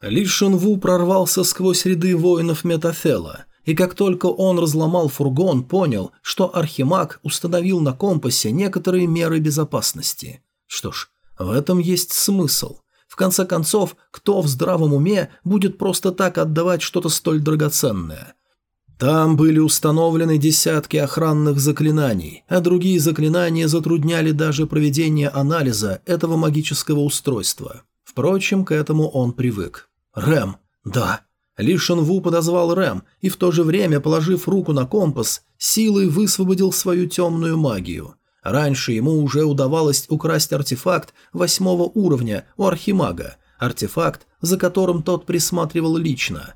Ли Шенву прорвался сквозь ряды воинов Метафела, и как только он разломал фургон, понял, что Архимаг установил на компасе некоторые меры безопасности. Что ж, в этом есть смысл. В конце концов, кто в здравом уме будет просто так отдавать что-то столь драгоценное? Там были установлены десятки охранных заклинаний, а другие заклинания затрудняли даже проведение анализа этого магического устройства. Впрочем, к этому он привык. «Рэм, да». Ли Шенву подозвал Рэм и в то же время, положив руку на компас, силой высвободил свою темную магию. Раньше ему уже удавалось украсть артефакт восьмого уровня у Архимага, артефакт, за которым тот присматривал лично.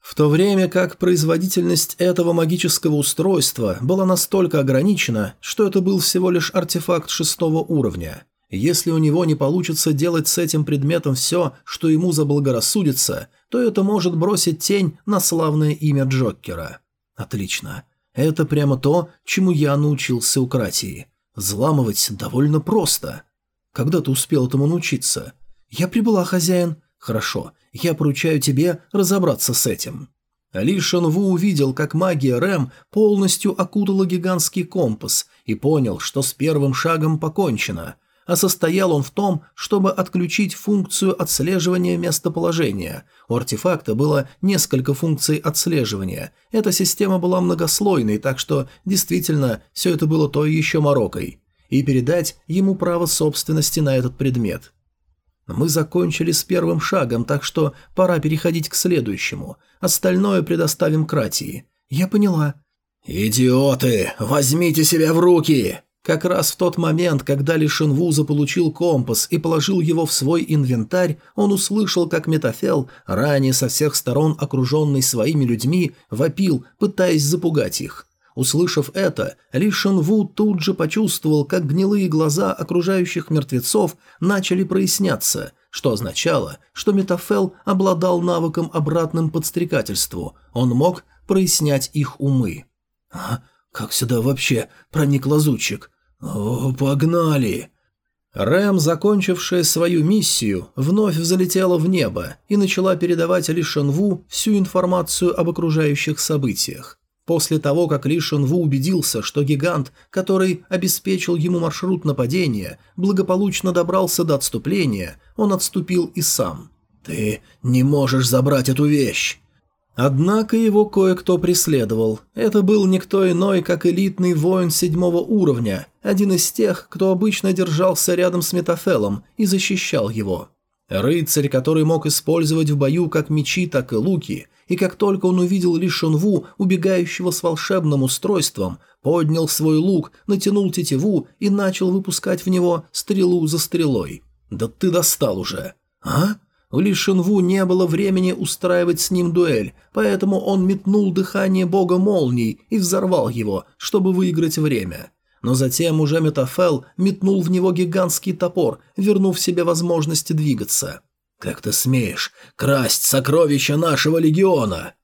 В то время как производительность этого магического устройства была настолько ограничена, что это был всего лишь артефакт шестого уровня. Если у него не получится делать с этим предметом все, что ему заблагорассудится, то это может бросить тень на славное имя Джокера. Отлично. Это прямо то, чему я научился у Кратии. Взламывать довольно просто. Когда ты успел этому научиться? Я прибыла, хозяин. Хорошо, я поручаю тебе разобраться с этим. Ли Шанву увидел, как магия Рэм полностью окутала гигантский компас и понял, что с первым шагом покончено, а состоял он в том, чтобы отключить функцию отслеживания местоположения. У артефакта было несколько функций отслеживания. Эта система была многослойной, так что действительно все это было той еще морокой. И передать ему право собственности на этот предмет. Мы закончили с первым шагом, так что пора переходить к следующему. Остальное предоставим Кратии. Я поняла. «Идиоты! Возьмите себя в руки!» Как раз в тот момент, когда Ли Шинву заполучил компас и положил его в свой инвентарь, он услышал, как Метафел, ранее со всех сторон окруженный своими людьми, вопил, пытаясь запугать их. Услышав это, Ли Шинву тут же почувствовал, как гнилые глаза окружающих мертвецов начали проясняться, что означало, что Метафел обладал навыком обратным подстрекательству, он мог прояснять их умы. «А, как сюда вообще проник лазутчик? «О, погнали!» Рэм, закончившая свою миссию, вновь взлетела в небо и начала передавать Ли Шенву всю информацию об окружающих событиях. После того, как Ли Шенву убедился, что гигант, который обеспечил ему маршрут нападения, благополучно добрался до отступления, он отступил и сам. «Ты не можешь забрать эту вещь!» Однако его кое-кто преследовал. Это был никто иной, как элитный воин седьмого уровня, один из тех, кто обычно держался рядом с Метафелом и защищал его. Рыцарь, который мог использовать в бою как мечи, так и луки, и как только он увидел Ли Шунву, убегающего с волшебным устройством, поднял свой лук, натянул тетиву и начал выпускать в него стрелу за стрелой. «Да ты достал уже!» «А?» У Ли Шинву не было времени устраивать с ним дуэль, поэтому он метнул дыхание бога молний и взорвал его, чтобы выиграть время. Но затем уже Метафел метнул в него гигантский топор, вернув себе возможность двигаться. «Как ты смеешь красть сокровища нашего легиона?»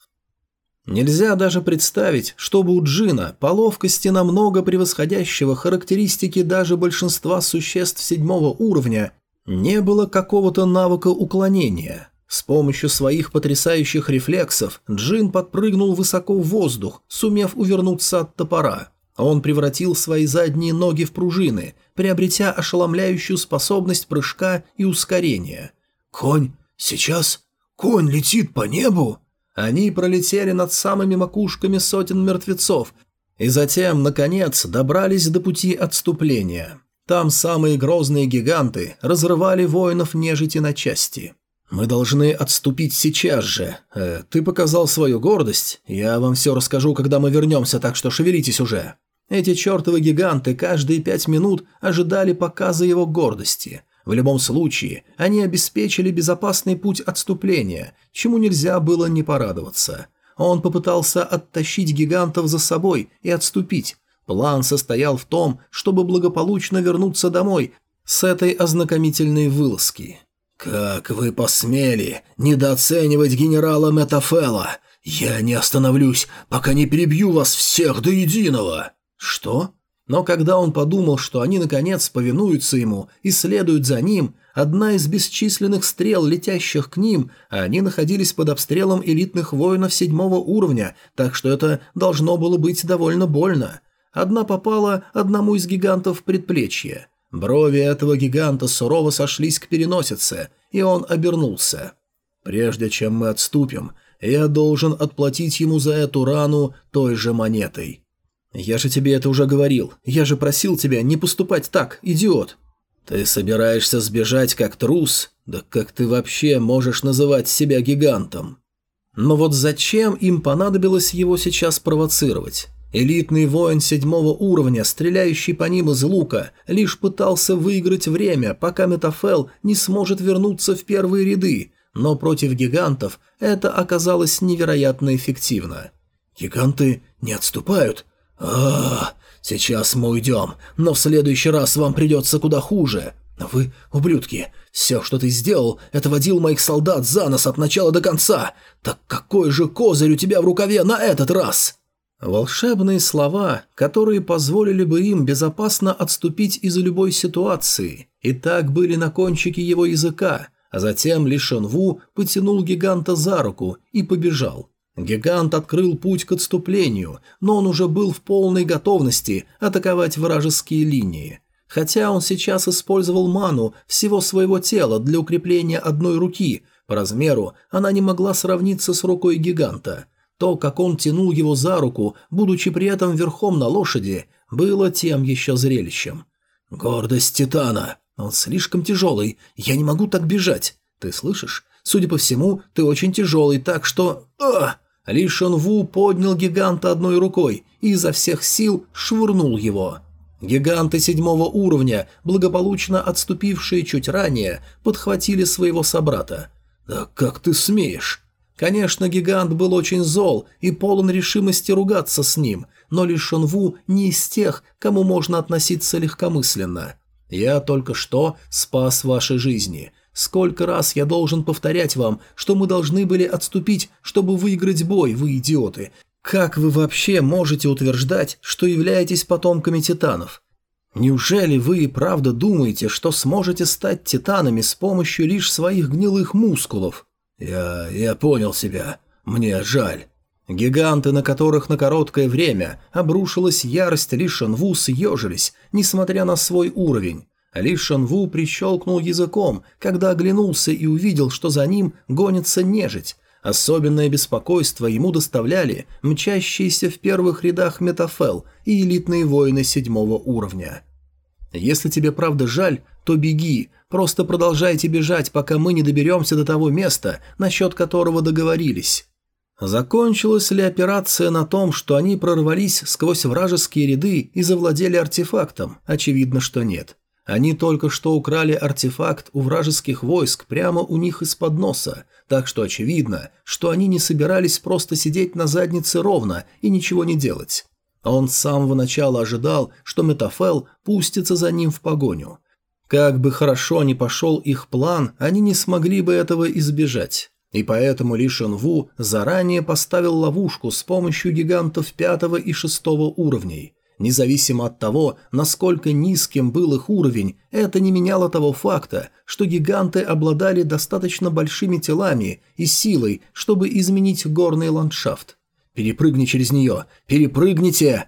Нельзя даже представить, чтобы у Джина по ловкости намного превосходящего характеристики даже большинства существ седьмого уровня не было какого-то навыка уклонения. С помощью своих потрясающих рефлексов Джин подпрыгнул высоко в воздух, сумев увернуться от топора. Он превратил свои задние ноги в пружины, приобретя ошеломляющую способность прыжка и ускорения. «Конь, сейчас конь летит по небу!» Они пролетели над самыми макушками сотен мертвецов и затем, наконец, добрались до пути отступления. Там самые грозные гиганты разрывали воинов нежити на части. «Мы должны отступить сейчас же. Э, ты показал свою гордость. Я вам все расскажу, когда мы вернемся, так что шевелитесь уже». Эти чертовы гиганты каждые пять минут ожидали показа его гордости. В любом случае, они обеспечили безопасный путь отступления, чему нельзя было не порадоваться. Он попытался оттащить гигантов за собой и отступить, План состоял в том, чтобы благополучно вернуться домой с этой ознакомительной вылазки. «Как вы посмели недооценивать генерала Метафела? Я не остановлюсь, пока не перебью вас всех до единого!» «Что?» Но когда он подумал, что они наконец повинуются ему и следуют за ним, одна из бесчисленных стрел, летящих к ним, а они находились под обстрелом элитных воинов седьмого уровня, так что это должно было быть довольно больно. Одна попала одному из гигантов в предплечье. Брови этого гиганта сурово сошлись к переносице, и он обернулся. «Прежде чем мы отступим, я должен отплатить ему за эту рану той же монетой». «Я же тебе это уже говорил. Я же просил тебя не поступать так, идиот». «Ты собираешься сбежать как трус? Да как ты вообще можешь называть себя гигантом?» Но вот зачем им понадобилось его сейчас провоцировать? Элитный воин седьмого уровня, стреляющий по ним из лука, лишь пытался выиграть время, пока Метафел не сможет вернуться в первые ряды, но против гигантов это оказалось невероятно эффективно. «Гиганты не отступают? Сейчас мы уйдем, но в следующий раз вам придется куда хуже. Вы, ублюдки, все, что ты сделал, это водил моих солдат за нос от начала до конца. Так какой же козырь у тебя в рукаве на этот раз?» Волшебные слова, которые позволили бы им безопасно отступить из любой ситуации, и так были на кончике его языка, а затем Ли Шенву потянул гиганта за руку и побежал. Гигант открыл путь к отступлению, но он уже был в полной готовности атаковать вражеские линии. Хотя он сейчас использовал ману всего своего тела для укрепления одной руки, по размеру она не могла сравниться с рукой гиганта. То, как он тянул его за руку, будучи при этом верхом на лошади, было тем еще зрелищем. «Гордость Титана! Он слишком тяжелый, я не могу так бежать. Ты слышишь? Судя по всему, ты очень тяжелый, так что... Ах!» Ли Шон Ву поднял гиганта одной рукой и изо всех сил швырнул его. Гиганты седьмого уровня, благополучно отступившие чуть ранее, подхватили своего собрата. «Да как ты смеешь?» Конечно, гигант был очень зол и полон решимости ругаться с ним, но Ли Шон Ву не из тех, кому можно относиться легкомысленно. «Я только что спас ваши жизни. Сколько раз я должен повторять вам, что мы должны были отступить, чтобы выиграть бой, вы идиоты? Как вы вообще можете утверждать, что являетесь потомками титанов? Неужели вы и правда думаете, что сможете стать титанами с помощью лишь своих гнилых мускулов? Я... я понял себя. Мне жаль. Гиганты, на которых на короткое время обрушилась ярость Ли Шанву, съежились, несмотря на свой уровень. Ли Шанву прищелкнул языком, когда оглянулся и увидел, что за ним гонится нежить. Особенное беспокойство ему доставляли мчащиеся в первых рядах Метафел и элитные воины седьмого уровня. «Если тебе правда жаль, то беги, просто продолжайте бежать, пока мы не доберемся до того места, насчет которого договорились». Закончилась ли операция на том, что они прорвались сквозь вражеские ряды и завладели артефактом? Очевидно, что нет. Они только что украли артефакт у вражеских войск прямо у них из-под носа, так что очевидно, что они не собирались просто сидеть на заднице ровно и ничего не делать. Он с самого начала ожидал, что Метафел пустится за ним в погоню. Как бы хорошо ни пошел их план, они не смогли бы этого избежать. И поэтому Ли Шен Ву заранее поставил ловушку с помощью гигантов пятого и шестого уровней – Независимо от того, насколько низким был их уровень, это не меняло того факта, что гиганты обладали достаточно большими телами и силой, чтобы изменить горный ландшафт. «Перепрыгни через нее! Перепрыгните!»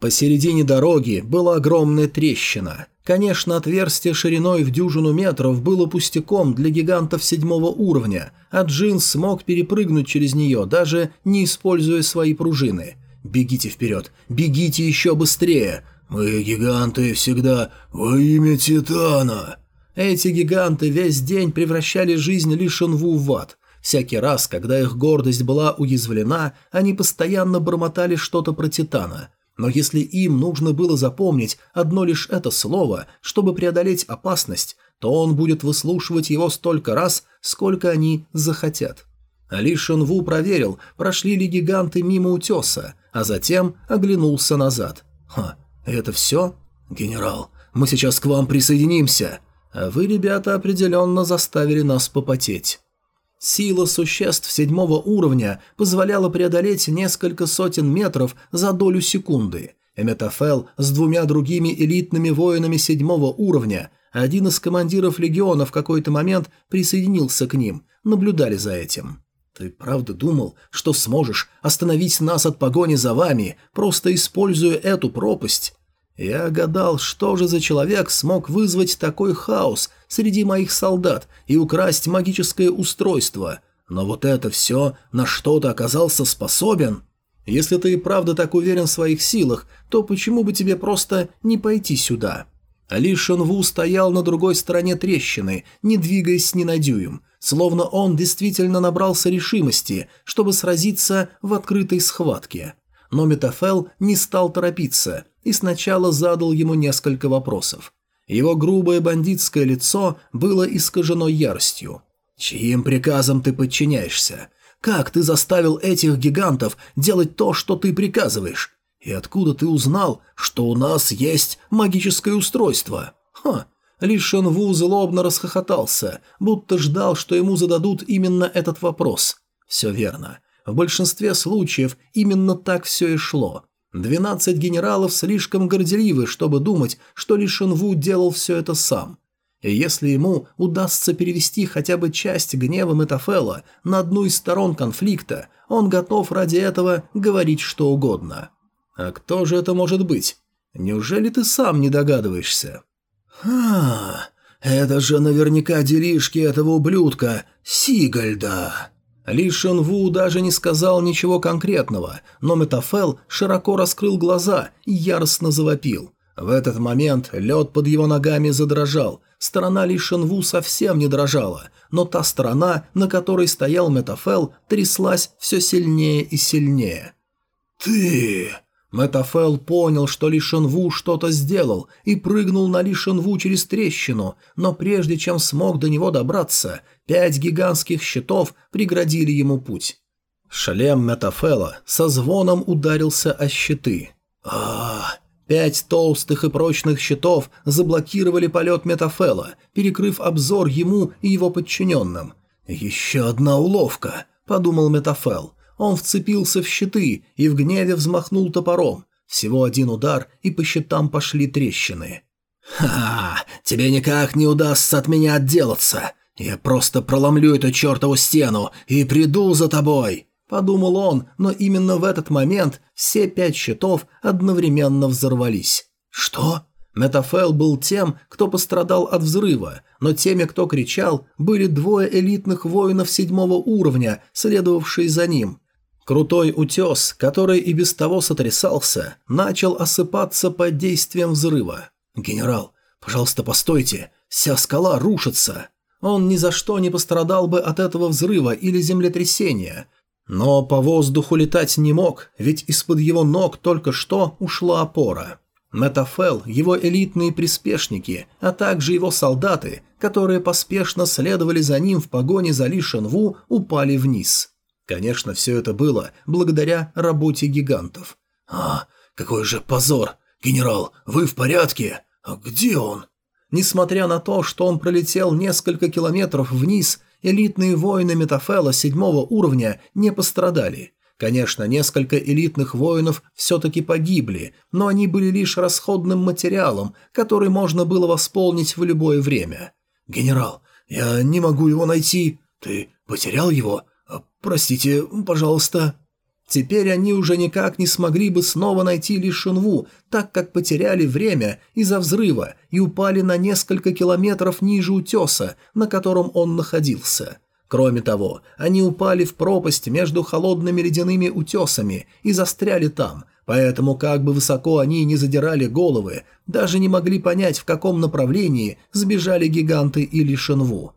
Посередине дороги была огромная трещина. Конечно, отверстие шириной в дюжину метров было пустяком для гигантов седьмого уровня, а Джин смог перепрыгнуть через нее, даже не используя свои пружины – «Бегите вперед! Бегите еще быстрее! Мы, гиганты, всегда во имя Титана!» Эти гиганты весь день превращали жизнь Ли Шенву в ад. Всякий раз, когда их гордость была уязвлена, они постоянно бормотали что-то про Титана. Но если им нужно было запомнить одно лишь это слово, чтобы преодолеть опасность, то он будет выслушивать его столько раз, сколько они захотят. Ли Шенву проверил, прошли ли гиганты мимо утеса, а затем оглянулся назад. «Ха, это все? Генерал, мы сейчас к вам присоединимся. А вы, ребята, определенно заставили нас попотеть». Сила существ седьмого уровня позволяла преодолеть несколько сотен метров за долю секунды. Эметафел с двумя другими элитными воинами седьмого уровня, один из командиров легиона в какой-то момент присоединился к ним, наблюдали за этим. «Ты правда думал, что сможешь остановить нас от погони за вами, просто используя эту пропасть?» Я гадал, что же за человек смог вызвать такой хаос среди моих солдат и украсть магическое устройство. Но вот это все на что-то оказался способен. Если ты и правда так уверен в своих силах, то почему бы тебе просто не пойти сюда?» Ли Шенву стоял на другой стороне трещины, не двигаясь ни на дюйм, словно он действительно набрался решимости, чтобы сразиться в открытой схватке. Но Метафел не стал торопиться и сначала задал ему несколько вопросов. Его грубое бандитское лицо было искажено яростью. «Чьим приказом ты подчиняешься? Как ты заставил этих гигантов делать то, что ты приказываешь? И откуда ты узнал, что у нас есть магическое устройство? Ха!» Ли Шенву злобно расхохотался, будто ждал, что ему зададут именно этот вопрос. Все верно. В большинстве случаев именно так все и шло. Двенадцать генералов слишком горделивы, чтобы думать, что Ли Шенву делал все это сам. И если ему удастся перевести хотя бы часть гнева Метафела на одну из сторон конфликта, он готов ради этого говорить что угодно. А кто же это может быть? Неужели ты сам не догадываешься? «Ха, это же наверняка делишки этого ублюдка Сигальда!» Ли Шен Ву даже не сказал ничего конкретного, но Метафел широко раскрыл глаза и яростно завопил. В этот момент лед под его ногами задрожал. Сторона Ли Шенву совсем не дрожала, но та сторона, на которой стоял Метафел, тряслась все сильнее и сильнее. «Ты...» Метафел понял, что Ли Шенву что-то сделал и прыгнул на Ли Шенву через трещину, но прежде чем смог до него добраться, пять гигантских щитов преградили ему путь. Шлем Метафела со звоном ударился о щиты. а Пять толстых и прочных щитов заблокировали полет Метафела, перекрыв обзор ему и его подчиненным. «Еще одна уловка», — подумал Метафел. Он вцепился в щиты и в гневе взмахнул топором. Всего один удар, и по щитам пошли трещины. «Ха! Тебе никак не удастся от меня отделаться! Я просто проломлю эту чертову стену и приду за тобой!» Подумал он, но именно в этот момент все пять щитов одновременно взорвались. «Что?» Метафел был тем, кто пострадал от взрыва, но теми, кто кричал, были двое элитных воинов седьмого уровня, следовавшие за ним. Крутой утес, который и без того сотрясался, начал осыпаться под действием взрыва. «Генерал, пожалуйста, постойте, вся скала рушится!» Он ни за что не пострадал бы от этого взрыва или землетрясения, но по воздуху летать не мог, ведь из-под его ног только что ушла опора. Метафел, его элитные приспешники, а также его солдаты, которые поспешно следовали за ним в погоне за Ли Шенву, упали вниз. Конечно, все это было благодаря работе гигантов. «А, какой же позор! Генерал, вы в порядке? А где он?» Несмотря на то, что он пролетел несколько километров вниз, элитные воины Метафела седьмого уровня не пострадали. Конечно, несколько элитных воинов все-таки погибли, но они были лишь расходным материалом, который можно было восполнить в любое время. «Генерал, я не могу его найти. Ты потерял его? Простите, пожалуйста». Теперь они уже никак не смогли бы снова найти Ли Шинву, так как потеряли время из-за взрыва и упали на несколько километров ниже утеса, на котором он находился. Кроме того, они упали в пропасть между холодными ледяными утесами и застряли там, поэтому как бы высоко они ни задирали головы, даже не могли понять, в каком направлении сбежали гиганты или Шинву.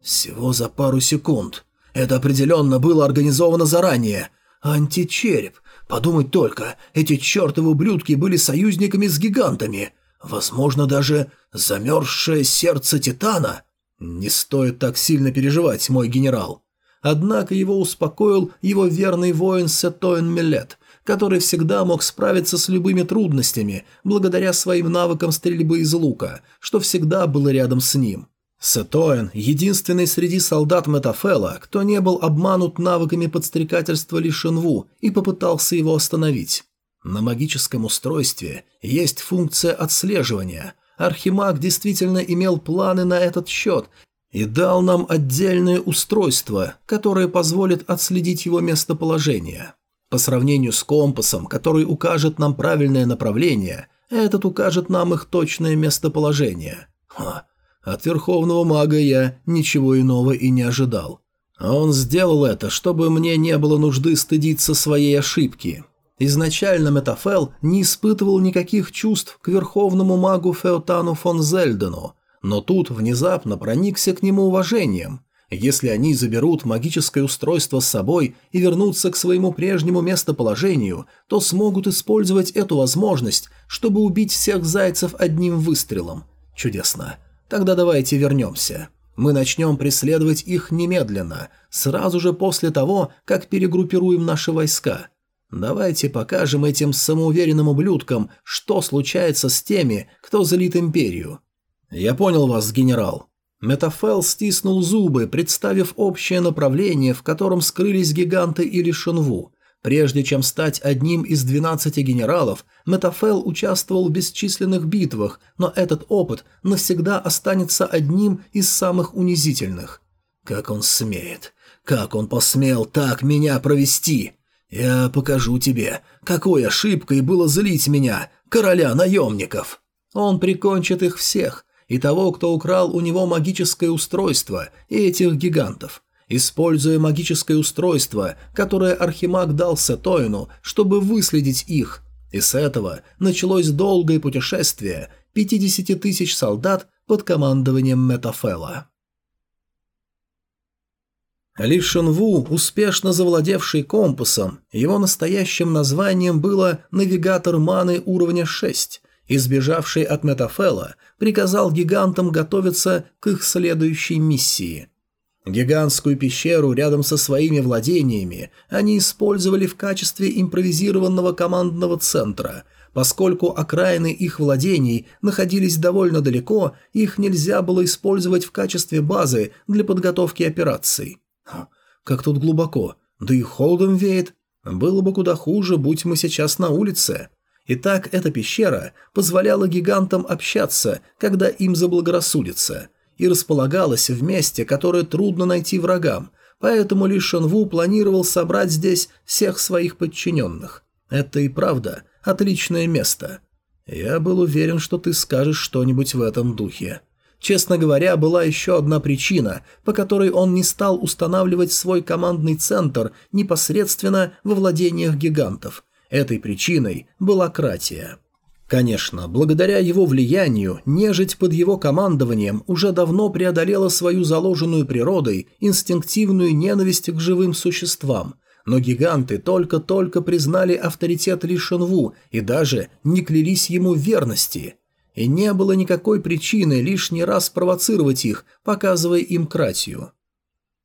Всего за пару секунд. Это определенно было организовано заранее – Античереп. Подумать только, эти чертовы ублюдки были союзниками с гигантами. Возможно, даже замерзшее сердце Титана. Не стоит так сильно переживать, мой генерал. Однако его успокоил его верный воин Сетоэн Милет, который всегда мог справиться с любыми трудностями благодаря своим навыкам стрельбы из лука, что всегда было рядом с ним. Сетоэн – единственный среди солдат Метафела, кто не был обманут навыками подстрекательства Ли Шинву и попытался его остановить. На магическом устройстве есть функция отслеживания. Архимаг действительно имел планы на этот счет и дал нам отдельное устройство, которое позволит отследить его местоположение. По сравнению с компасом, который укажет нам правильное направление, этот укажет нам их точное местоположение. Ха, от Верховного Мага я ничего иного и не ожидал. А он сделал это, чтобы мне не было нужды стыдиться своей ошибки. Изначально Метафел не испытывал никаких чувств к Верховному Магу Феотану фон Зельдену, но тут внезапно проникся к нему уважением. Если они заберут магическое устройство с собой и вернутся к своему прежнему местоположению, то смогут использовать эту возможность, чтобы убить всех зайцев одним выстрелом. Чудесно. Тогда давайте вернемся. Мы начнем преследовать их немедленно, сразу же после того, как перегруппируем наши войска. Давайте покажем этим самоуверенным ублюдкам, что случается с теми, кто залит империю. «Я понял вас, генерал». Метафел стиснул зубы, представив общее направление, в котором скрылись гиганты или Шенву. Прежде чем стать одним из 12 генералов, Метафел участвовал в бесчисленных битвах, но этот опыт навсегда останется одним из самых унизительных. Как он смеет! Как он посмел так меня провести? Я покажу тебе, какой ошибкой было злить меня, короля наемников. Он прикончит их всех, и того, кто украл у него магическое устройство, и этих гигантов. Используя магическое устройство, которое Архимаг дал Сетоину, чтобы выследить их. И с этого началось долгое путешествие 50 тысяч солдат под командованием Метафела. Ли Шенву, успешно завладевший компасом, его настоящим названием было «Навигатор маны уровня 6», избежавший от Метафела, приказал гигантам готовиться к их следующей миссии. Гигантскую пещеру рядом со своими владениями они использовали в качестве импровизированного командного центра. Поскольку окраины их владений находились довольно далеко, их нельзя было использовать в качестве базы для подготовки операций. Как тут глубоко, да и холодом веет. Было бы куда хуже, будь мы сейчас на улице. Итак, эта пещера позволяла гигантам общаться, когда им заблагорассудится, и располагалась в месте, которое трудно найти врагам, поэтому Ли Шенву планировал собрать здесь всех своих подчиненных. Это и правда отличное место. Я был уверен, что ты скажешь что-нибудь в этом духе. Честно говоря, была еще одна причина, по которой он не стал устанавливать свой командный центр непосредственно во владениях гигантов – Этой причиной была Кратия. Конечно, благодаря его влиянию, нежить под его командованием уже давно преодолела свою заложенную природой инстинктивную ненависть к живым существам, но гиганты только-только признали авторитет Ли Шенву и даже не клялись ему верности. И не было никакой причины лишний раз провоцировать их, показывая им Кратию.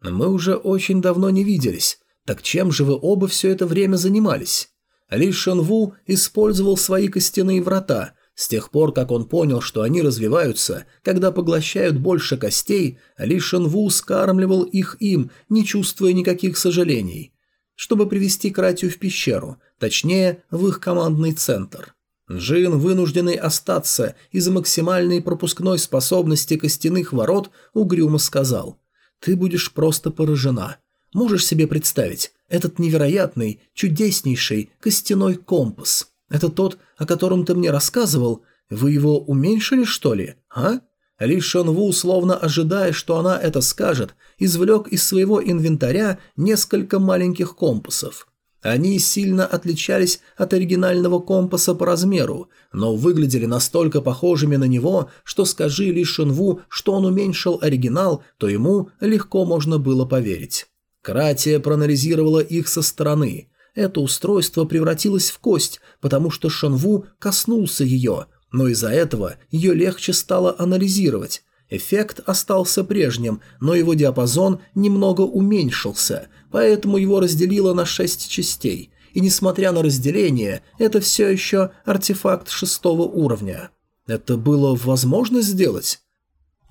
«Мы уже очень давно не виделись, так чем же вы оба все это время занимались?» Ли Шенву использовал свои костяные врата. С тех пор, как он понял, что они развиваются, когда поглощают больше костей, Ли Шенву скармливал их им, не чувствуя никаких сожалений, чтобы привести Кратию в пещеру, точнее, в их командный центр. Джин, вынужденный остаться из-за максимальной пропускной способности костяных ворот, угрюмо сказал «Ты будешь просто поражена. Можешь себе представить, этот невероятный, чудеснейший костяной компас. Это тот, о котором ты мне рассказывал. Вы его уменьшили, что ли, а?» Ли Шон Ву, словно ожидая, что она это скажет, извлек из своего инвентаря несколько маленьких компасов. Они сильно отличались от оригинального компаса по размеру, но выглядели настолько похожими на него, что скажи Ли Шон Ву, что он уменьшил оригинал, то ему легко можно было поверить. Кратия проанализировала их со стороны. Это устройство превратилось в кость, потому что Шанву коснулся ее, но из-за этого ее легче стало анализировать. Эффект остался прежним, но его диапазон немного уменьшился, поэтому его разделило на шесть частей. И несмотря на разделение, это все еще артефакт шестого уровня. Это было возможно сделать?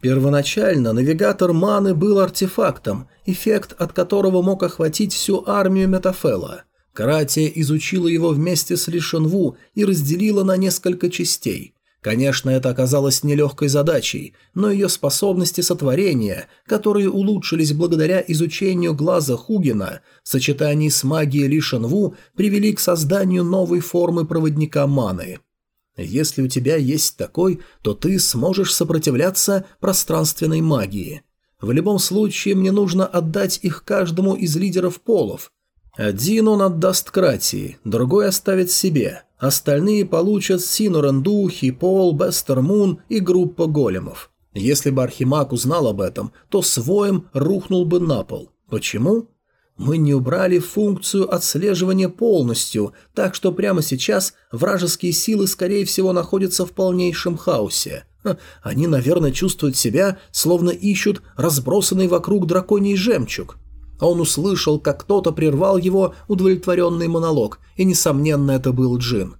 Первоначально навигатор маны был артефактом, эффект от которого мог охватить всю армию Метафела. Каратия изучила его вместе с Ли Шенву и разделила на несколько частей. Конечно, это оказалось нелегкой задачей, но ее способности сотворения, которые улучшились благодаря изучению глаза Хугина, в сочетании с магией Ли Шенву, привели к созданию новой формы проводника маны. Если у тебя есть такой, то ты сможешь сопротивляться пространственной магии. В любом случае, мне нужно отдать их каждому из лидеров полов, один он отдаст Кратии, другой оставит себе. Остальные получат Синуранду, Хипол, Бестермун и группа големов. Если бы Архимаг узнал об этом, то своим рухнул бы на пол. Почему? Мы не убрали функцию отслеживания полностью, так что прямо сейчас вражеские силы, скорее всего, находятся в полнейшем хаосе. Они, наверное, чувствуют себя, словно ищут разбросанный вокруг драконий жемчуг. Он услышал, как кто-то прервал его удовлетворенный монолог, и, несомненно, это был Джин.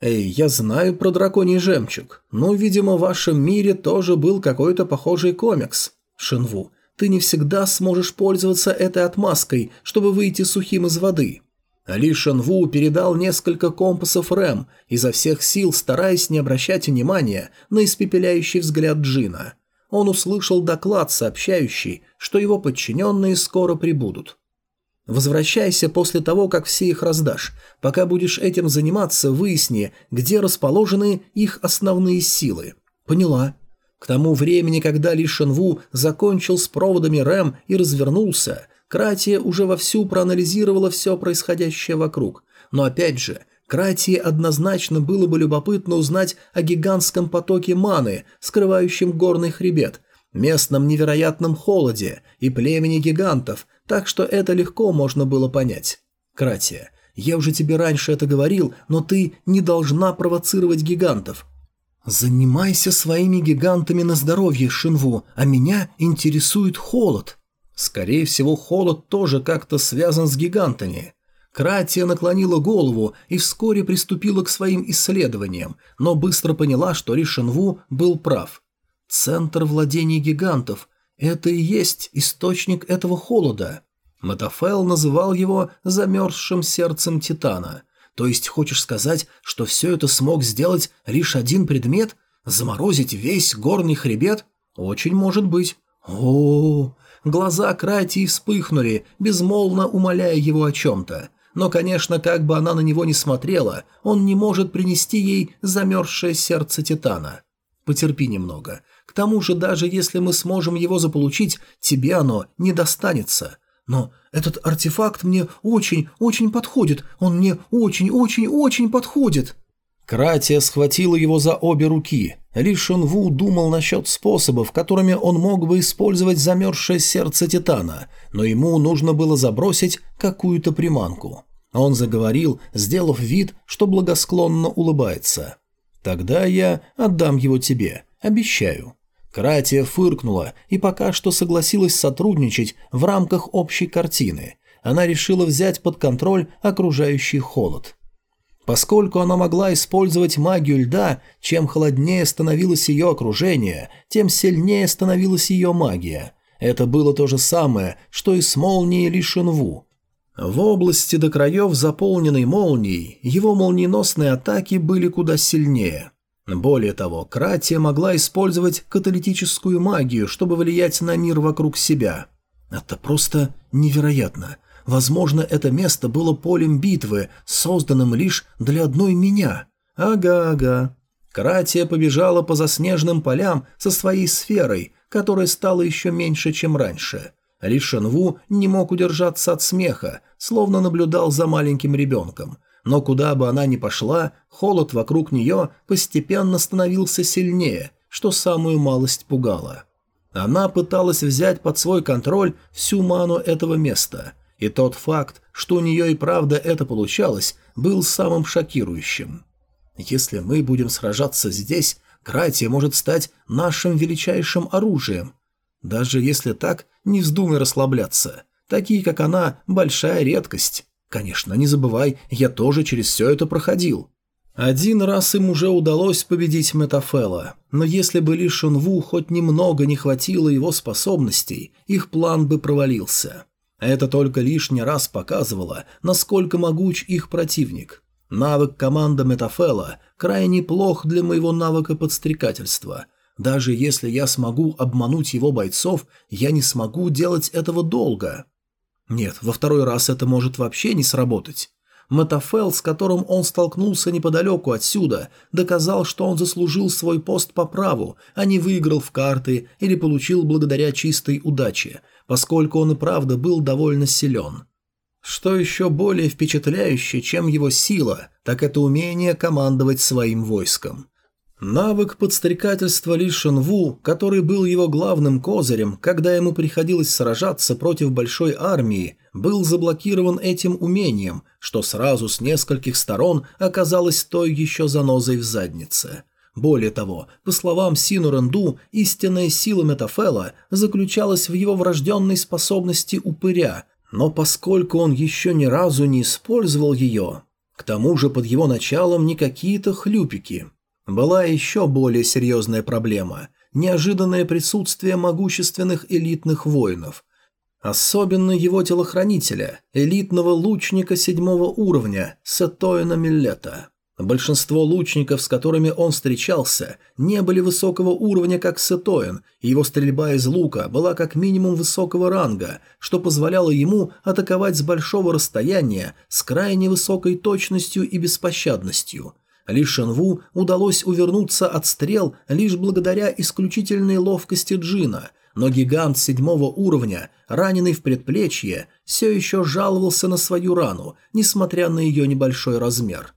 «Эй, я знаю про драконий жемчуг. Ну, видимо, в вашем мире тоже был какой-то похожий комикс. Шинву, ты не всегда сможешь пользоваться этой отмазкой, чтобы выйти сухим из воды». Ли Шенву передал несколько компасов Рэм, изо всех сил стараясь не обращать внимания на испепеляющий взгляд Джина – он услышал доклад, сообщающий, что его подчиненные скоро прибудут. Возвращайся после того, как все их раздашь. Пока будешь этим заниматься, выясни, где расположены их основные силы. Поняла. К тому времени, когда Ли Шенву закончил с проводами РЭМ и развернулся, Кратия уже вовсю проанализировала все происходящее вокруг. Но опять же, Кратии однозначно было бы любопытно узнать о гигантском потоке маны, скрывающем горный хребет, местном невероятном холоде и племени гигантов, так что это легко можно было понять. Кратия, я уже тебе раньше это говорил, но ты не должна провоцировать гигантов. Занимайся своими гигантами на здоровье, Шинву, а меня интересует холод. Скорее всего, холод тоже как-то связан с гигантами. Кратия наклонила голову и вскоре приступила к своим исследованиям, но быстро поняла, что Ришенву был прав. Центр владений гигантов – это и есть источник этого холода. Матафел называл его «замерзшим сердцем Титана». То есть хочешь сказать, что все это смог сделать лишь один предмет? Заморозить весь горный хребет? Очень может быть. О, -о, -о. Глаза Кратии вспыхнули, безмолвно умоляя его о чем-то но, конечно, как бы она на него ни смотрела, он не может принести ей замерзшее сердце Титана. Потерпи немного. К тому же, даже если мы сможем его заполучить, тебе оно не достанется. Но этот артефакт мне очень-очень подходит. Он мне очень-очень-очень подходит. Кратия схватила его за обе руки. Ли Шунву думал насчет способов, которыми он мог бы использовать замерзшее сердце Титана, но ему нужно было забросить какую-то приманку. Он заговорил, сделав вид, что благосклонно улыбается. «Тогда я отдам его тебе, обещаю». Кратия фыркнула и пока что согласилась сотрудничать в рамках общей картины. Она решила взять под контроль окружающий холод. Поскольку она могла использовать магию льда, чем холоднее становилось ее окружение, тем сильнее становилась ее магия. Это было то же самое, что и с молнией Лишенву. В области до краев, заполненной молнией, его молниеносные атаки были куда сильнее. Более того, Кратия могла использовать каталитическую магию, чтобы влиять на мир вокруг себя. Это просто невероятно. Возможно, это место было полем битвы, созданным лишь для одной меня. Ага-ага. Кратия побежала по заснеженным полям со своей сферой, которая стала еще меньше, чем раньше. Ли Шенву не мог удержаться от смеха, словно наблюдал за маленьким ребенком. Но куда бы она ни пошла, холод вокруг нее постепенно становился сильнее, что самую малость пугало. Она пыталась взять под свой контроль всю ману этого места – и тот факт, что у нее и правда это получалось, был самым шокирующим. Если мы будем сражаться здесь, Кратия может стать нашим величайшим оружием. Даже если так, не вздумай расслабляться. Такие, как она, большая редкость. Конечно, не забывай, я тоже через все это проходил. Один раз им уже удалось победить Метафела, но если бы Ли Шунву хоть немного не хватило его способностей, их план бы провалился. Это только лишний раз показывало, насколько могуч их противник. Навык команда Метафела крайне плох для моего навыка подстрекательства. Даже если я смогу обмануть его бойцов, я не смогу делать этого долго. Нет, во второй раз это может вообще не сработать. Метафел, с которым он столкнулся неподалеку отсюда, доказал, что он заслужил свой пост по праву, а не выиграл в карты или получил благодаря чистой удаче, поскольку он и правда был довольно силен. Что еще более впечатляюще, чем его сила, так это умение командовать своим войском. Навык подстрекательства Ли Шенву, который был его главным козырем, когда ему приходилось сражаться против большой армии, был заблокирован этим умением, что сразу с нескольких сторон оказалось той еще занозой в заднице. Более того, по словам Сину Ренду, истинная сила Метафела заключалась в его врожденной способности упыря, но поскольку он еще ни разу не использовал ее, к тому же под его началом не какие-то хлюпики. Была еще более серьезная проблема – неожиданное присутствие могущественных элитных воинов. Особенно его телохранителя, элитного лучника седьмого уровня, Сетоина Миллета. Большинство лучников, с которыми он встречался, не были высокого уровня, как Сетоин, и его стрельба из лука была как минимум высокого ранга, что позволяло ему атаковать с большого расстояния с крайне высокой точностью и беспощадностью. Ли Шенву удалось увернуться от стрел лишь благодаря исключительной ловкости Джина, но гигант седьмого уровня, раненый в предплечье, все еще жаловался на свою рану, несмотря на ее небольшой размер.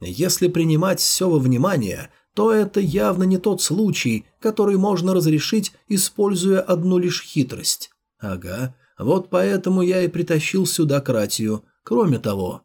Если принимать все во внимание, то это явно не тот случай, который можно разрешить, используя одну лишь хитрость. Ага, вот поэтому я и притащил сюда Кратию. Кроме того,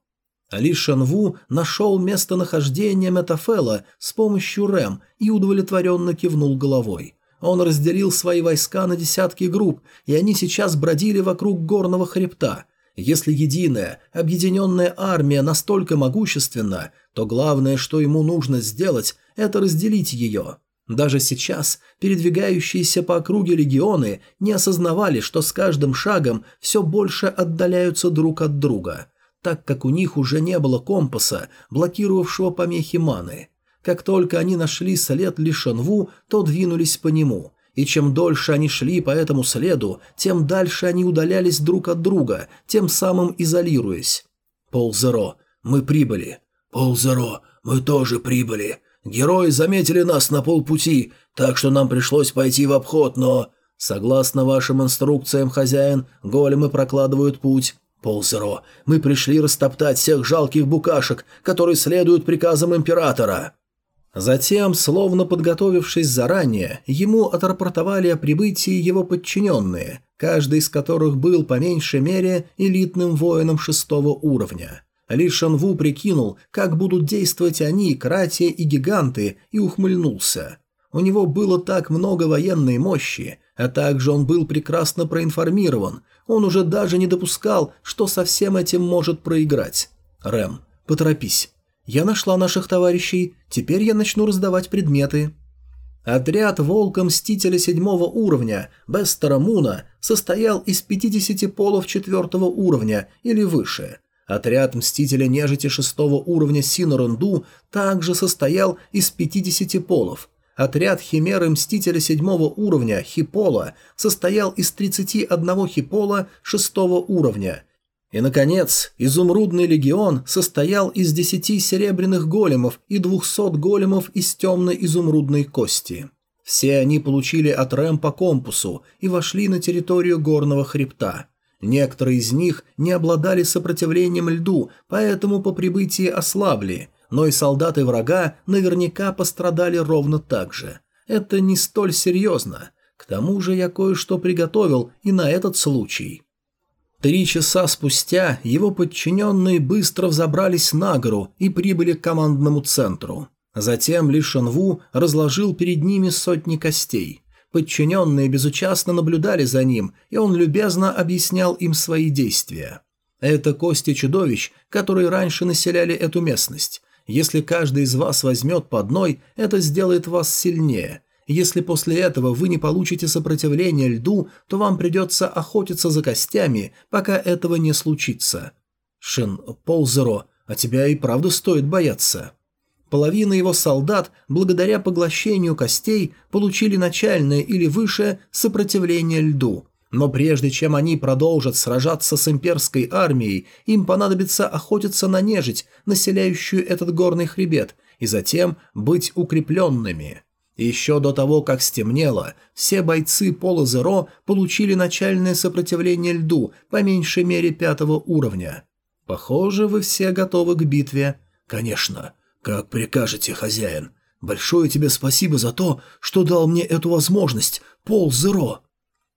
Ли Шанву нашел местонахождение Метафела с помощью Рэм и удовлетворенно кивнул головой. Он разделил свои войска на десятки групп, и они сейчас бродили вокруг горного хребта. Если единая, объединенная армия настолько могущественна, то главное, что ему нужно сделать, это разделить ее. Даже сейчас передвигающиеся по округе легионы не осознавали, что с каждым шагом все больше отдаляются друг от друга, так как у них уже не было компаса, блокировавшего помехи маны. Как только они нашли след Лишенву, то двинулись по нему, и чем дольше они шли по этому следу, тем дальше они удалялись друг от друга, тем самым изолируясь. «Ползеро, мы прибыли. «Ползеро, мы тоже прибыли. Герои заметили нас на полпути, так что нам пришлось пойти в обход, но...» «Согласно вашим инструкциям, хозяин, големы прокладывают путь». «Ползеро, мы пришли растоптать всех жалких букашек, которые следуют приказам императора». Затем, словно подготовившись заранее, ему отрапортовали о прибытии его подчиненные, каждый из которых был по меньшей мере элитным воином шестого уровня. Ли Шанву прикинул, как будут действовать они, кратия и гиганты, и ухмыльнулся. У него было так много военной мощи, а также он был прекрасно проинформирован. Он уже даже не допускал, что со всем этим может проиграть. «Рэм, поторопись. Я нашла наших товарищей, теперь я начну раздавать предметы». Отряд Волка-Мстителя седьмого уровня Бестера Муна состоял из 50 полов четвертого уровня или выше – Отряд Мстителя Нежити шестого уровня Синорунду также состоял из 50 полов. Отряд Химеры Мстителя седьмого уровня Хипола состоял из 31 Хипола шестого уровня. И, наконец, Изумрудный Легион состоял из 10 серебряных големов и 200 големов из темной изумрудной кости. Все они получили от Рэм по компасу и вошли на территорию горного хребта. Некоторые из них не обладали сопротивлением льду, поэтому по прибытии ослабли, но и солдаты врага наверняка пострадали ровно так же. Это не столь серьезно. К тому же я кое-что приготовил и на этот случай. Три часа спустя его подчиненные быстро взобрались на гору и прибыли к командному центру. Затем Ли Шанву разложил перед ними сотни костей – Подчиненные безучастно наблюдали за ним, и он любезно объяснял им свои действия. Это кости чудовищ, которые раньше населяли эту местность. Если каждый из вас возьмет по одной, это сделает вас сильнее. Если после этого вы не получите сопротивление льду, то вам придется охотиться за костями, пока этого не случится. Шин, Ползеро, а тебя и правда стоит бояться. Половина его солдат, благодаря поглощению костей, получили начальное или выше сопротивление льду. Но прежде чем они продолжат сражаться с имперской армией, им понадобится охотиться на нежить, населяющую этот горный хребет, и затем быть укрепленными. Еще до того, как стемнело, все бойцы Пола Зеро получили начальное сопротивление льду, по меньшей мере пятого уровня. Похоже, вы все готовы к битве. Конечно. Как прикажете, хозяин. Большое тебе спасибо за то, что дал мне эту возможность, Пол Зеро.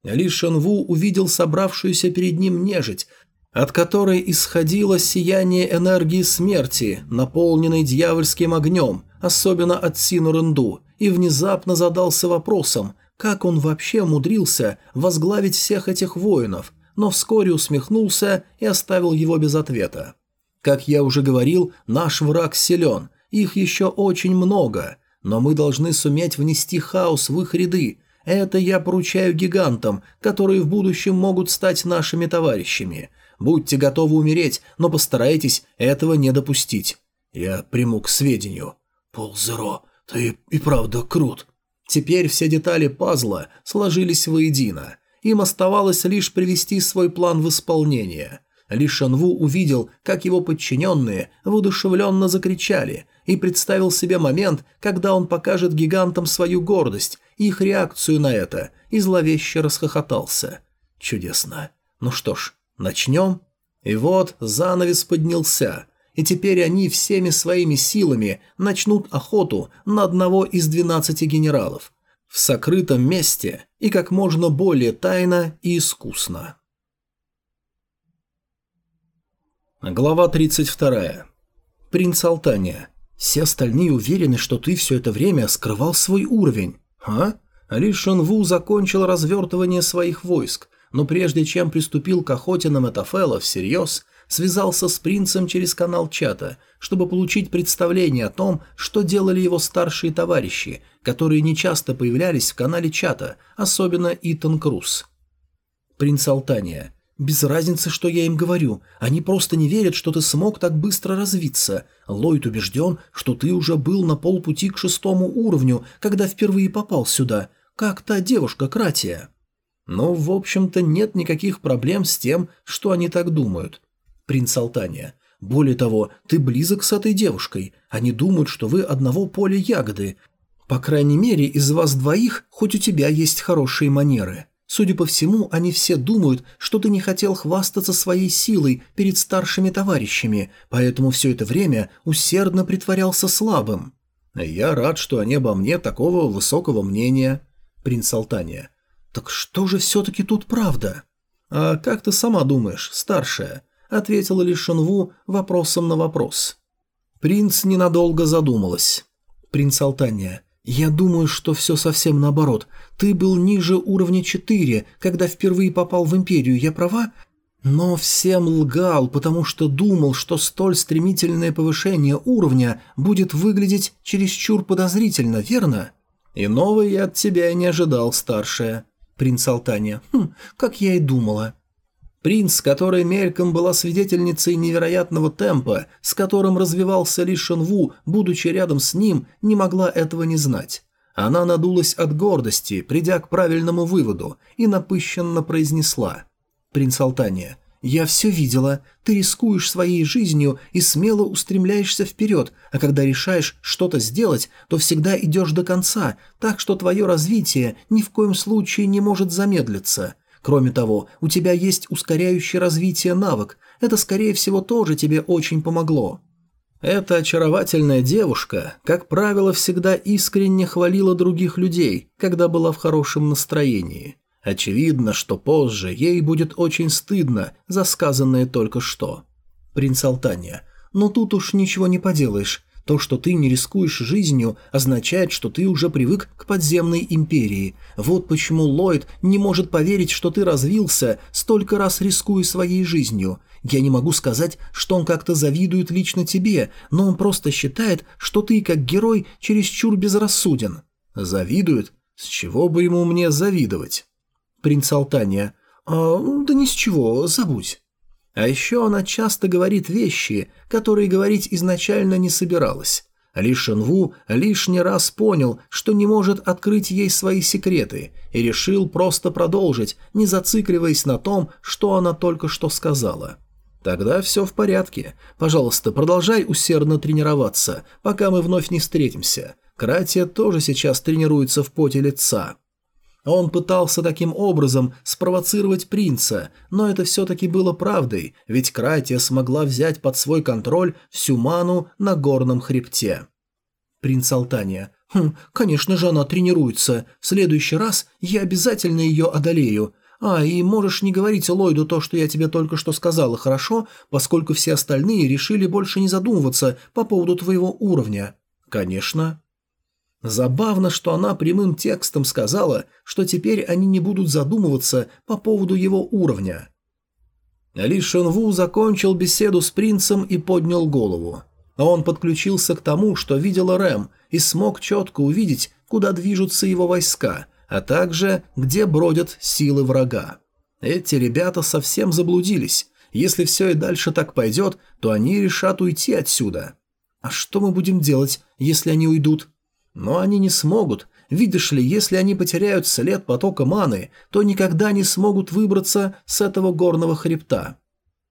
Ли Шенву увидел собравшуюся перед ним нежить, от которой исходило сияние энергии смерти, наполненной дьявольским огнем, особенно от Сину Ренду, и внезапно задался вопросом, как он вообще умудрился возглавить всех этих воинов, но вскоре усмехнулся и оставил его без ответа. Как я уже говорил, наш враг силен, их еще очень много, но мы должны суметь внести хаос в их ряды, это я поручаю гигантам, которые в будущем могут стать нашими товарищами. Будьте готовы умереть, но постарайтесь этого не допустить. Я приму к сведению. Ползеро, ты и правда крут. Теперь все детали пазла сложились воедино. Им оставалось лишь привести свой план в исполнение. Ли Шанву увидел, как его подчиненные воодушевленно закричали, и представил себе момент, когда он покажет гигантам свою гордость их реакцию на это, и зловеще расхохотался. Чудесно. Ну что ж, начнем? И вот занавес поднялся, и теперь они всеми своими силами начнут охоту на одного из двенадцати генералов. В сокрытом месте и как можно более тайно и искусно. Глава 32. Принц Алтания. Все остальные уверены, что ты все это время скрывал свой уровень. «А?» Ли Шенву закончил развертывание своих войск, но прежде чем приступил к охоте на Метафела всерьез, связался с принцем через канал чата, чтобы получить представление о том, что делали его старшие товарищи, которые нечасто появлялись в канале чата, особенно Итан Круз. Принц Алтания. Без разницы, что я им говорю. Они просто не верят, что ты смог так быстро развиться. Ллойд убежден, что ты уже был на полпути к шестому уровню, когда впервые попал сюда. Как та девушка Кратия. Ну, в общем-то, нет никаких проблем с тем, что они так думают. Принц Алтания. Более того, ты близок с этой девушкой. Они думают, что вы одного поля ягоды. По крайней мере, из вас двоих хоть у тебя есть хорошие манеры. Судя по всему, они все думают, что ты не хотел хвастаться своей силой перед старшими товарищами, поэтому все это время усердно притворялся слабым. Я рад, что они обо мне такого высокого мнения. Принц Алтания. Так что же все-таки тут правда? А как ты сама думаешь, старшая? Ответила лишь Шанву вопросом на вопрос. Принц ненадолго задумалась. Принц Алтания. «Я думаю, что все совсем наоборот. Ты был ниже уровня 4, когда впервые попал в Империю, я права? Но всем лгал, потому что думал, что столь стремительное повышение уровня будет выглядеть чересчур подозрительно, верно?» «Иного я от тебя и не ожидал, старшая». Принц Алтания. «Хм, как я и думала». Принц, которая мельком была свидетельницей невероятного темпа, с которым развивался Ли Шенву, будучи рядом с ним, не могла этого не знать. Она надулась от гордости, придя к правильному выводу, и напыщенно произнесла. «Принц Алтания, я все видела. Ты рискуешь своей жизнью и смело устремляешься вперед, а когда решаешь что-то сделать, то всегда идешь до конца, так что твое развитие ни в коем случае не может замедлиться». Кроме того, у тебя есть ускоряющий развитие навык. Это, скорее всего, тоже тебе очень помогло. Эта очаровательная девушка, как правило, всегда искренне хвалила других людей, когда была в хорошем настроении. Очевидно, что позже ей будет очень стыдно за сказанное только что. Принц Алтания. Но тут уж ничего не поделаешь. То, что ты не рискуешь жизнью, означает, что ты уже привык к подземной империи. Вот почему Ллойд не может поверить, что ты развился, столько раз рискуя своей жизнью. Я не могу сказать, что он как-то завидует лично тебе, но он просто считает, что ты, как герой, чересчур безрассуден. Завидует? С чего бы ему мне завидовать? Принц Алтания. А, да ни с чего, забудь. А еще она часто говорит вещи, которые говорить изначально не собиралась. Ли Шенву лишний раз понял, что не может открыть ей свои секреты, и решил просто продолжить, не зацикливаясь на том, что она только что сказала. «Тогда все в порядке. Пожалуйста, продолжай усердно тренироваться, пока мы вновь не встретимся. Кратия тоже сейчас тренируется в поте лица». Он пытался таким образом спровоцировать принца, но это все-таки было правдой, ведь Кратия смогла взять под свой контроль всю ману на горном хребте. Принц Алтания. «Хм, конечно же она тренируется. В следующий раз я обязательно ее одолею. А, и можешь не говорить Ллойду то, что я тебе только что сказала, хорошо? Поскольку все остальные решили больше не задумываться по поводу твоего уровня». «Конечно». Забавно, что она прямым текстом сказала, что теперь они не будут задумываться по поводу его уровня. Ли Шенву закончил беседу с принцем и поднял голову. Он подключился к тому, что видела Рэм, и смог четко увидеть, куда движутся его войска, а также где бродят силы врага. Эти ребята совсем заблудились. Если все и дальше так пойдет, то они решат уйти отсюда. А что мы будем делать, если они уйдут? Но они не смогут. Видишь ли, если они потеряют след потока маны, то никогда не смогут выбраться с этого горного хребта.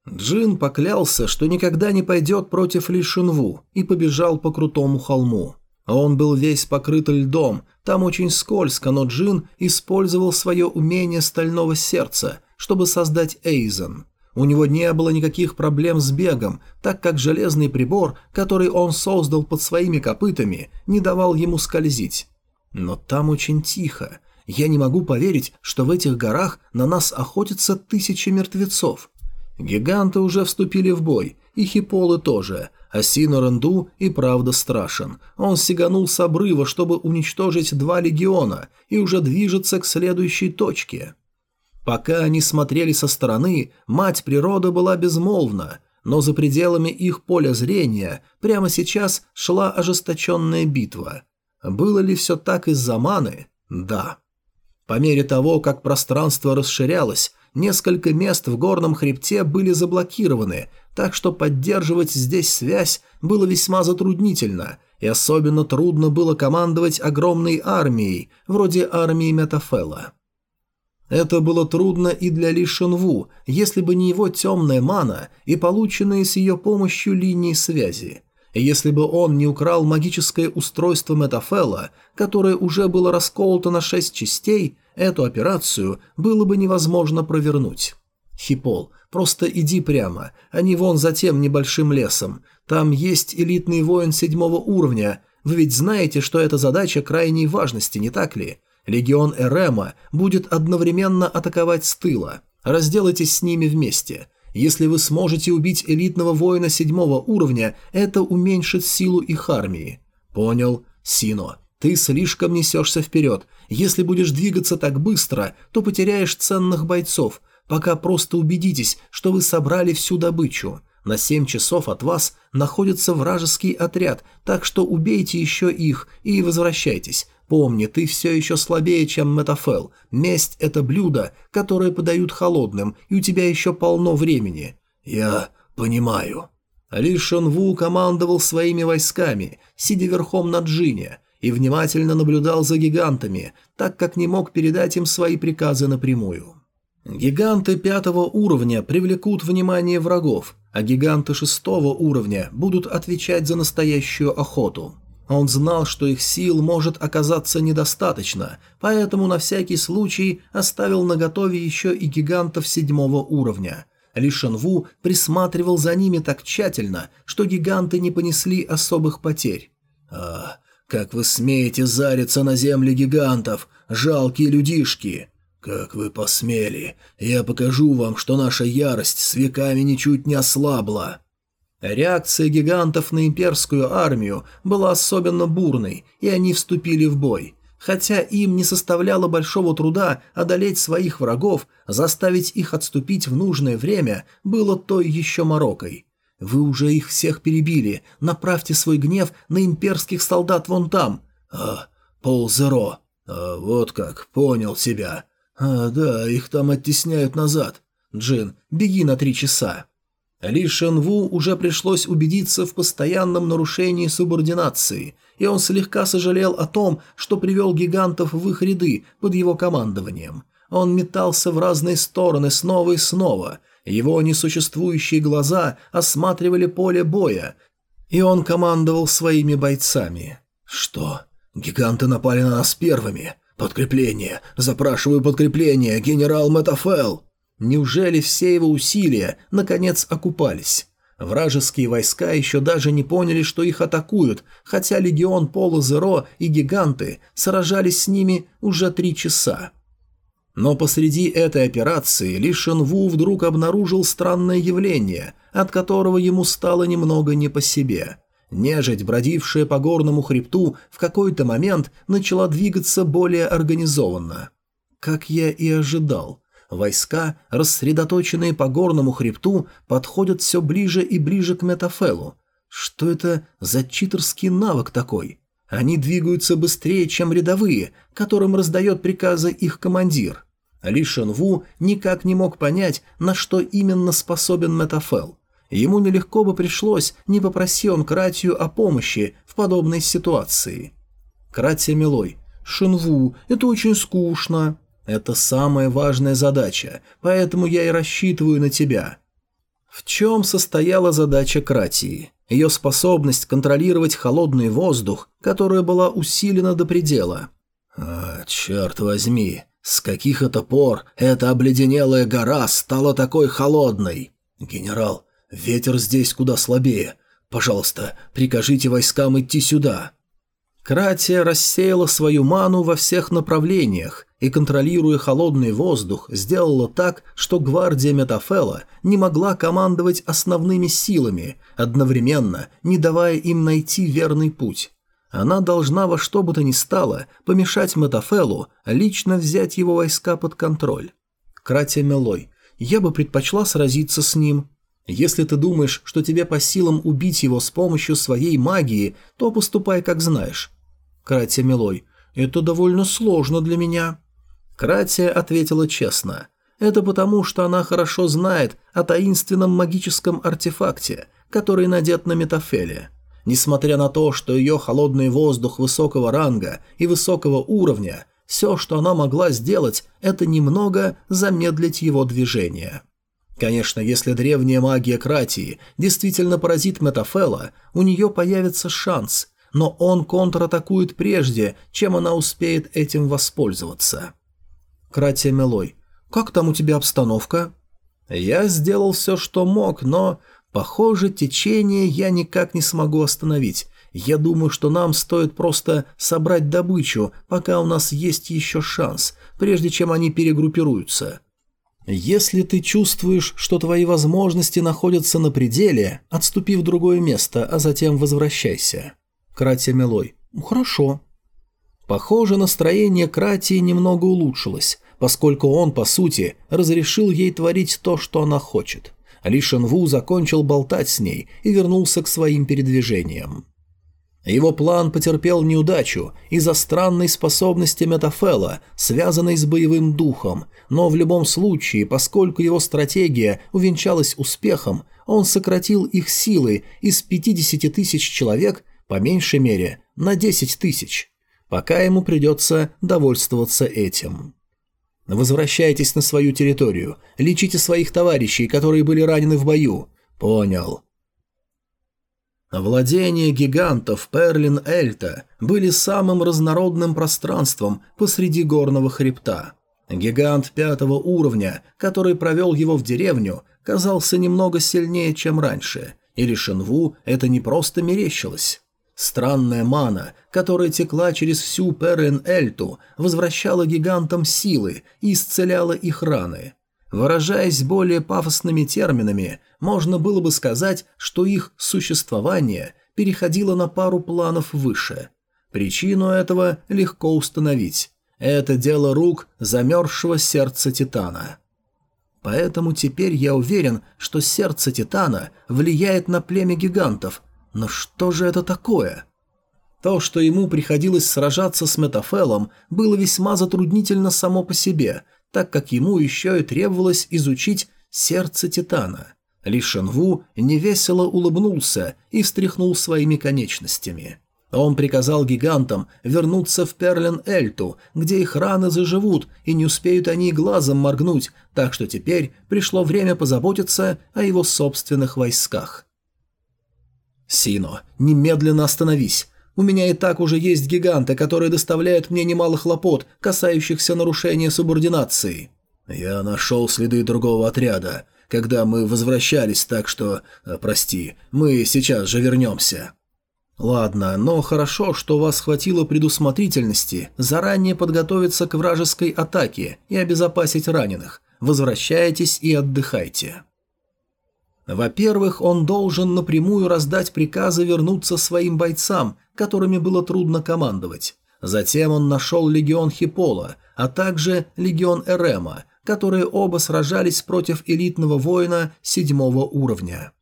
Джин поклялся, что никогда не пойдет против Ли Шинву, и побежал по крутому холму. Он был весь покрыт льдом, там очень скользко, но Джин использовал свое умение стального сердца, чтобы создать Эйзен. У него не было никаких проблем с бегом, так как железный прибор, который он создал под своими копытами, не давал ему скользить. Но там очень тихо. Я не могу поверить, что в этих горах на нас охотятся тысячи мертвецов. Гиганты уже вступили в бой, и хиполы тоже, а Синоренду и правда страшен. Он сиганул с обрыва, чтобы уничтожить два легиона, и уже движется к следующей точке. Пока они смотрели со стороны, мать природа была безмолвна, но за пределами их поля зрения прямо сейчас шла ожесточенная битва. Было ли все так из-за маны? Да. По мере того, как пространство расширялось, несколько мест в горном хребте были заблокированы, так что поддерживать здесь связь было весьма затруднительно, и особенно трудно было командовать огромной армией, вроде армии Метафела. Это было трудно и для Ли Шенву, если бы не его темная мана и полученные с ее помощью линии связи. Если бы он не украл магическое устройство Метафела, которое уже было расколото на шесть частей, эту операцию было бы невозможно провернуть. Хипол, просто иди прямо, а не вон за тем небольшим лесом. Там есть элитный воин седьмого уровня. Вы ведь знаете, что эта задача крайней важности, не так ли? Легион Эрема будет одновременно атаковать с тыла. Разделайтесь с ними вместе. Если вы сможете убить элитного воина седьмого уровня, это уменьшит силу их армии. Понял, Сино. Ты слишком несешься вперед. Если будешь двигаться так быстро, то потеряешь ценных бойцов, пока просто убедитесь, что вы собрали всю добычу. На семь часов от вас находится вражеский отряд, так что убейте еще их и возвращайтесь. Помни, ты все еще слабее, чем Метафел. Месть – это блюдо, которое подают холодным, и у тебя еще полно времени». «Я понимаю». Ли Шон командовал своими войсками, сидя верхом на Джине, и внимательно наблюдал за гигантами, так как не мог передать им свои приказы напрямую. Гиганты пятого уровня привлекут внимание врагов, а гиганты шестого уровня будут отвечать за настоящую охоту. Он знал, что их сил может оказаться недостаточно, поэтому на всякий случай оставил наготове еще и гигантов седьмого уровня. Ли Шенву присматривал за ними так тщательно, что гиганты не понесли особых потерь. «А, как вы смеете зариться на земле гигантов, жалкие людишки!» «Как вы посмели! Я покажу вам, что наша ярость с веками ничуть не ослабла!» Реакция гигантов на имперскую армию была особенно бурной, и они вступили в бой. Хотя им не составляло большого труда одолеть своих врагов, заставить их отступить в нужное время было той еще морокой. Вы уже их всех перебили, направьте свой гнев на имперских солдат вон там. А, ползеро. А вот как, понял тебя. А, да, их там оттесняют назад. Джин, беги на три часа. Ли Шенву уже пришлось убедиться в постоянном нарушении субординации, и он слегка сожалел о том, что привел гигантов в их ряды под его командованием. Он метался в разные стороны снова и снова. Его несуществующие глаза осматривали поле боя, и он командовал своими бойцами. «Что? Гиганты напали на нас первыми. Подкрепление! Запрашиваю подкрепление, генерал Метафел!» Неужели все его усилия, наконец, окупались? Вражеские войска еще даже не поняли, что их атакуют, хотя легион Пола Зеро и гиганты сражались с ними уже три часа. Но посреди этой операции Ли Шенву вдруг обнаружил странное явление, от которого ему стало немного не по себе. Нежить, бродившая по горному хребту, в какой-то момент начала двигаться более организованно. Как я и ожидал. Войска, рассредоточенные по горному хребту, подходят все ближе и ближе к Метафелу. Что это за читерский навык такой? Они двигаются быстрее, чем рядовые, которым раздает приказы их командир. Ли Шенву никак не мог понять, на что именно способен Метафел. Ему нелегко бы пришлось, не попроси он Кратию о помощи в подобной ситуации. Кратия Милой. «Шинву, это очень скучно». Это самая важная задача, поэтому я и рассчитываю на тебя. В чем состояла задача Кратии? Ее способность контролировать холодный воздух, которая была усилена до предела. А, черт возьми, с каких это пор эта обледенелая гора стала такой холодной? Генерал, ветер здесь куда слабее. Пожалуйста, прикажите войскам идти сюда. Кратия рассеяла свою ману во всех направлениях и, контролируя холодный воздух, сделала так, что гвардия Метафела не могла командовать основными силами, одновременно не давая им найти верный путь. Она должна во что бы то ни стало помешать Метафелу лично взять его войска под контроль. Кратия Мелой, я бы предпочла сразиться с ним. Если ты думаешь, что тебе по силам убить его с помощью своей магии, то поступай как знаешь. Кратия Мелой, это довольно сложно для меня. Кратия ответила честно. Это потому, что она хорошо знает о таинственном магическом артефакте, который надет на Метафеле. Несмотря на то, что ее холодный воздух высокого ранга и высокого уровня, все, что она могла сделать, это немного замедлить его движение. Конечно, если древняя магия Кратии действительно поразит Метафела, у нее появится шанс, но он контратакует прежде, чем она успеет этим воспользоваться. Кратия Мелой. «Как там у тебя обстановка?» «Я сделал все, что мог, но, похоже, течение я никак не смогу остановить. Я думаю, что нам стоит просто собрать добычу, пока у нас есть еще шанс, прежде чем они перегруппируются». «Если ты чувствуешь, что твои возможности находятся на пределе, отступи в другое место, а затем возвращайся». Кратия Мелой. «Хорошо». Похоже, настроение Кратии немного улучшилось, поскольку он, по сути, разрешил ей творить то, что она хочет. Ли Шенву закончил болтать с ней и вернулся к своим передвижениям. Его план потерпел неудачу из-за странной способности Метафела, связанной с боевым духом, но в любом случае, поскольку его стратегия увенчалась успехом, он сократил их силы из 50 тысяч человек, по меньшей мере, на 10 тысяч пока ему придется довольствоваться этим. Возвращайтесь на свою территорию, лечите своих товарищей, которые были ранены в бою. Понял. Владения гигантов Перлин-Эльта были самым разнородным пространством посреди горного хребта. Гигант пятого уровня, который провел его в деревню, казался немного сильнее, чем раньше, и Шенву это не просто мерещилось. Странная мана, которая текла через всю Перен-Эльту, возвращала гигантам силы и исцеляла их раны. Выражаясь более пафосными терминами, можно было бы сказать, что их существование переходило на пару планов выше. Причину этого легко установить. Это дело рук замерзшего сердца Титана. Поэтому теперь я уверен, что сердце Титана влияет на племя гигантов – но что же это такое? То, что ему приходилось сражаться с Метафелом, было весьма затруднительно само по себе, так как ему еще и требовалось изучить сердце Титана. Ли Шенву невесело улыбнулся и встряхнул своими конечностями. Он приказал гигантам вернуться в Перлен-Эльту, где их раны заживут, и не успеют они глазом моргнуть, так что теперь пришло время позаботиться о его собственных войсках. «Сино, немедленно остановись. У меня и так уже есть гиганты, которые доставляют мне немало хлопот, касающихся нарушения субординации». «Я нашел следы другого отряда, когда мы возвращались, так что... Э, прости, мы сейчас же вернемся». Ладно, но хорошо, что вас хватило предусмотрительности заранее подготовиться к вражеской атаке и обезопасить раненых. Возвращайтесь и отдыхайте. Во-первых, он должен напрямую раздать приказы вернуться своим бойцам, которыми было трудно командовать. Затем он нашел легион Хипола, а также легион Эрема, которые оба сражались против элитного воина седьмого уровня.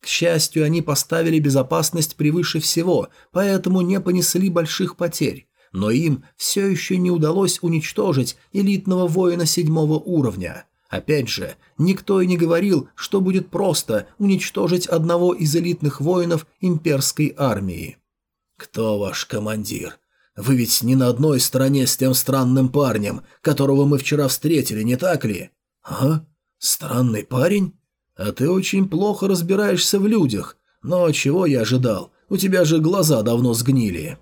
К счастью, они поставили безопасность превыше всего, поэтому не понесли больших потерь. Но им все еще не удалось уничтожить элитного воина седьмого уровня. Опять же, никто и не говорил, что будет просто уничтожить одного из элитных воинов имперской армии. «Кто ваш командир? Вы ведь не на одной стороне с тем странным парнем, которого мы вчера встретили, не так ли?» «А? Странный парень?» «А ты очень плохо разбираешься в людях. Но чего я ожидал? У тебя же глаза давно сгнили».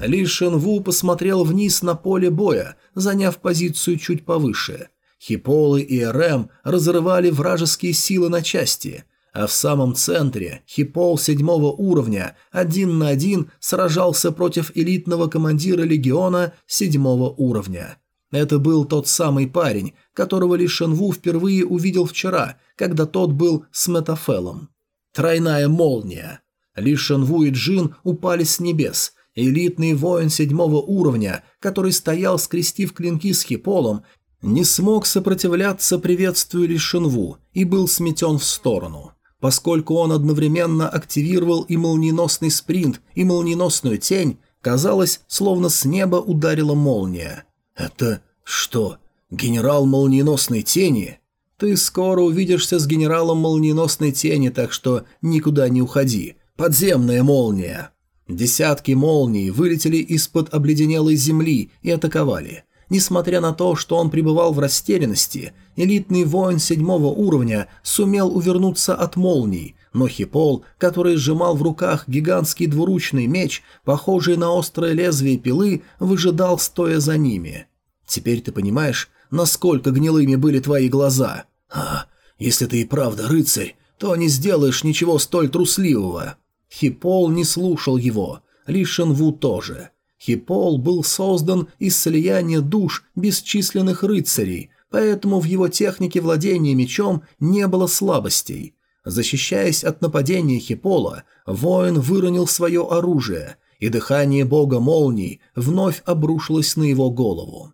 Ли Шенву посмотрел вниз на поле боя, заняв позицию чуть повыше. Хиполы и РМ разрывали вражеские силы на части, а в самом центре Хипол седьмого уровня один на один сражался против элитного командира легиона седьмого уровня. Это был тот самый парень, которого Ли Шенву впервые увидел вчера, когда тот был с Метафелом. Тройная молния. Ли Шенву и Джин упали с небес. Элитный воин седьмого уровня, который стоял, скрестив клинки с Хиполом, не смог сопротивляться приветствию Ли Шенву и был сметен в сторону. Поскольку он одновременно активировал и молниеносный спринт, и молниеносную тень, казалось, словно с неба ударила молния – «Это что, генерал молниеносной тени?» «Ты скоро увидишься с генералом молниеносной тени, так что никуда не уходи. Подземная молния!» Десятки молний вылетели из-под обледенелой земли и атаковали. Несмотря на то, что он пребывал в растерянности, элитный воин седьмого уровня сумел увернуться от молний, но Хипол, который сжимал в руках гигантский двуручный меч, похожий на острое лезвие пилы, выжидал, стоя за ними. Теперь ты понимаешь, насколько гнилыми были твои глаза. А, если ты и правда рыцарь, то не сделаешь ничего столь трусливого. Хипол не слушал его, Ли Шенву тоже. Хипол был создан из слияния душ бесчисленных рыцарей, поэтому в его технике владения мечом не было слабостей. Защищаясь от нападения Хипола, воин выронил свое оружие, и дыхание бога молний вновь обрушилось на его голову.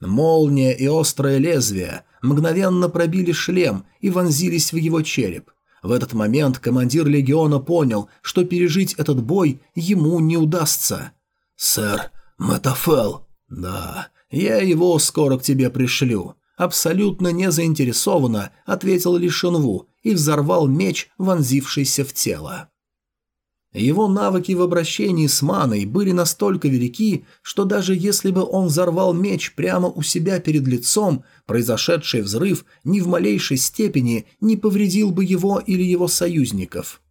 Молния и острое лезвие мгновенно пробили шлем и вонзились в его череп. В этот момент командир легиона понял, что пережить этот бой ему не удастся. «Сэр, Метафел!» «Да, я его скоро к тебе пришлю». Абсолютно не заинтересованно ответил Лишенву и взорвал меч, вонзившийся в тело. Его навыки в обращении с маной были настолько велики, что даже если бы он взорвал меч прямо у себя перед лицом, произошедший взрыв ни в малейшей степени не повредил бы его или его союзников.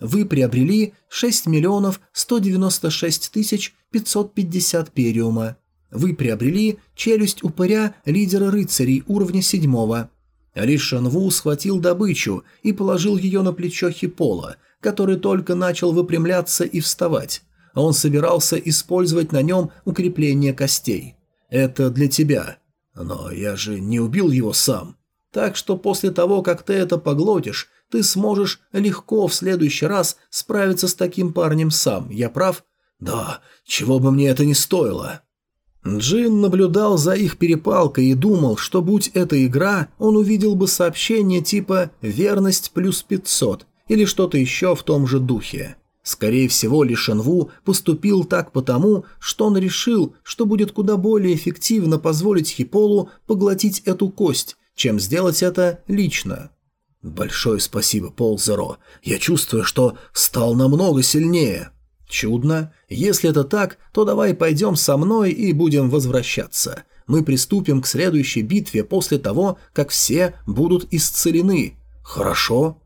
Вы приобрели 6 миллионов 196 тысяч 550 периума. Вы приобрели челюсть упыря лидера рыцарей уровня седьмого. Ли Шанву схватил добычу и положил ее на плечо Хипола, который только начал выпрямляться и вставать. Он собирался использовать на нем укрепление костей. «Это для тебя. Но я же не убил его сам. Так что после того, как ты это поглотишь, ты сможешь легко в следующий раз справиться с таким парнем сам. Я прав?» «Да, чего бы мне это ни стоило». Джин наблюдал за их перепалкой и думал, что будь это игра, он увидел бы сообщение типа «Верность плюс 500» или что-то еще в том же духе. Скорее всего, Ли Шенву поступил так потому, что он решил, что будет куда более эффективно позволить Хиполу поглотить эту кость, чем сделать это лично. «Большое спасибо, Пол Зеро. Я чувствую, что стал намного сильнее». «Чудно. Если это так, то давай пойдем со мной и будем возвращаться. Мы приступим к следующей битве после того, как все будут исцелены. Хорошо?»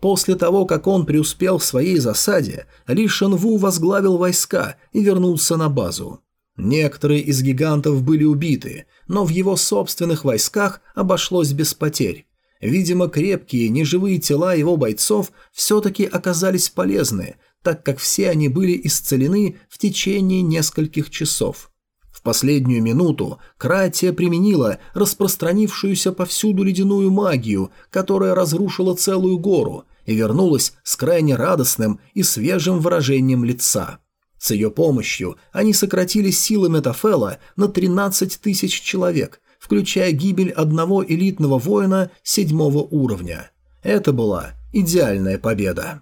После того, как он преуспел в своей засаде, Ли Шенву возглавил войска и вернулся на базу. Некоторые из гигантов были убиты, но в его собственных войсках обошлось без потерь. Видимо, крепкие, неживые тела его бойцов все-таки оказались полезны, так как все они были исцелены в течение нескольких часов. В последнюю минуту Кратия применила распространившуюся повсюду ледяную магию, которая разрушила целую гору, и вернулась с крайне радостным и свежим выражением лица. С ее помощью они сократили силы Метафела на 13 тысяч человек, включая гибель одного элитного воина седьмого уровня. Это была идеальная победа.